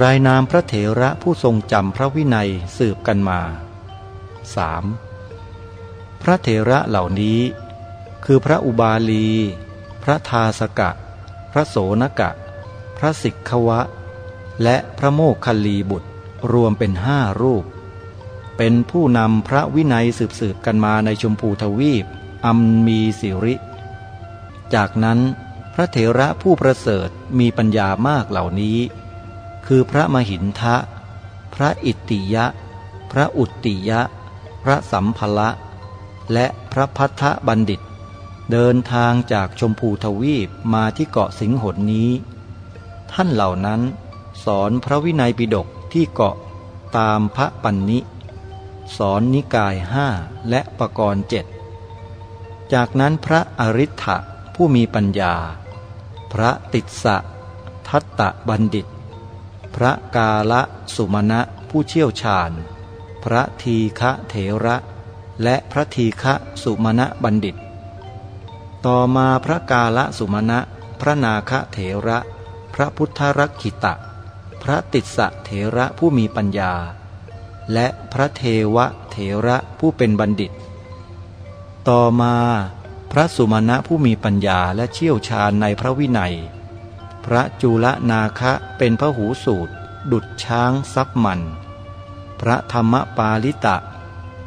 รายนามพระเถระผู้ทรงจำพระวินัยสืบกันมา 3. พระเถระเหล่านี้ คือพระอุบาลี พระทาสกะ พระโสนกะ พระสิกขวะ และพระโมคคัลลีบุตรรวมเป็นห้ารูป เป็นผู้นำพระวินัยสืบสืบกันมาในชมพูทวีป อัมมีสิริ จากนั้นพระเถระผู้ประเสริฐมีปัญญามากเหล่านี้ คือพระมหินทะ พระอิติยะ พระอุตติยะ พระสัมภละ และพระพัทธบัณฑิต เดินทางจากชมพูทวีปมาที่เกาะสิงหนนี้ ท่านเหล่านั้นสอนพระวินัยปิฎกที่เกาะตามพระปันนิ สอนนิกายห้าและปกรณ์เจ็ดจากนั้นพระอริ t ะผู้มีปัญญา พระติสสะทัตตะบัณฑิต พระกาละสุมาณะผู้เชี่ยวชาญ พระทีฆะเถระ และพระทีฆะสุมาณะบัณฑิต ต่อมาพระกาละสุมาณะพระนาคเถระ พระพุทธรักขิตะ พระติสสะเถระผู้มีปัญญา และพระเทวะเถระผู้เป็นบัณฑิต ต่อมาพระสุมาณะผู้มีปัญญาและเชี่ยวชาญในพระวินัย พระจุลนาคะเป็นพระหูสูตร ดุดช้างซับมัน พระธรรมปาลิตะ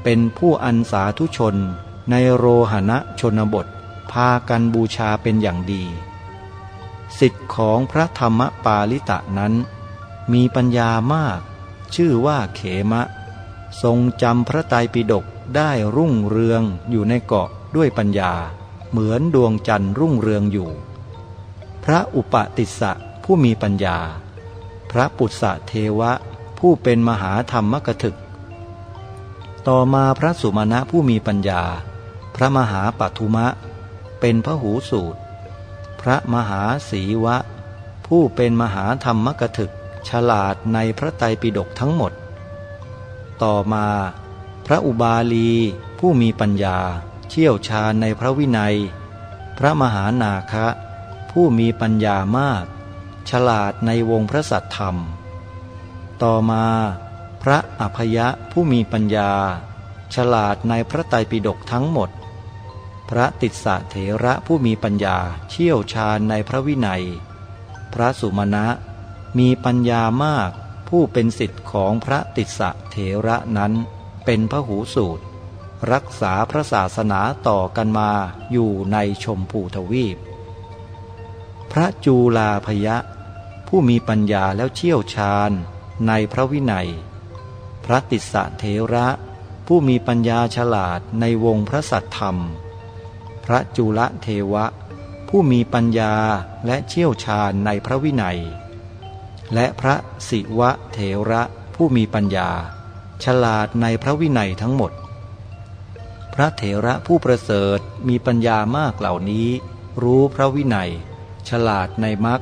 เป็นผู้อันสาธุชนในโรหณะชนบท พากันบูชาเป็นอย่างดี สิทธิ์ของพระธรรมปาลิตะนั้น มีปัญญามาก ชื่อว่าเขมะ ทรงจำพระไตรปิฎกได้รุ่งเรืองอยู่ในเกาะด้วยปัญญา เหมือนดวงจันทร์รุ่งเรืองอยู่ พระอุปติสสะผู้มีปัญญา พระปุตะเทวะ ผู้เป็นมหาธรรมกถึก ต่อมาพระสุมาณะผู้มีปัญญา พระมหาปัทุมะ เป็นพระหูสูตร พระมหาศีวะ ผู้เป็นมหาธรรมกถึก ฉลาดในพระไตรปิฎกทั้งหมด ต่อมา พระอุบาลีผู้มีปัญญา เชี่ยวชาญในพระวินัย พระมหานาคะ ผู้มีปัญญามาก ฉลาดในวงพระสัตธรรม ต่อมาพระอภยะผู้มีปัญญา ฉลาดในพระไตรปิฎกทั้งหมด พระติสสะเถระผู้มีปัญญาเชี่ยวชาญในพระวินัย พระสุมาณะมีปัญญามากผู้เป็นสิทธิ์ของพระติสสะเถระนั้นเป็นพระหูสูตร รักษาพระศาสนาต่อกันมาอยู่ในชมพูทวีป ระจูลาพยะ ผู้มีปัญญาแล้วเชี่ยวชาญในพระวินัย พระติสสะเทระ ผู้มีปัญญาฉลาดในวงพระสัตธรรม พระจุลเทวะ ผู้มีปัญญาและเชี่ยวชาญในพระวินัย และพระสิวะเทระผู้มีปัญญา ฉลาดในพระวินัยทั้งหมด พระเถระผู้ประเสริฐมีปัญญามากเหล่านี้ รู้พระวินัย ฉลาดในมัก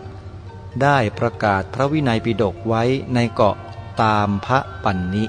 ได้ประกาศพระวินัยปิฎกไว้ในเกาะตามพระปันนิ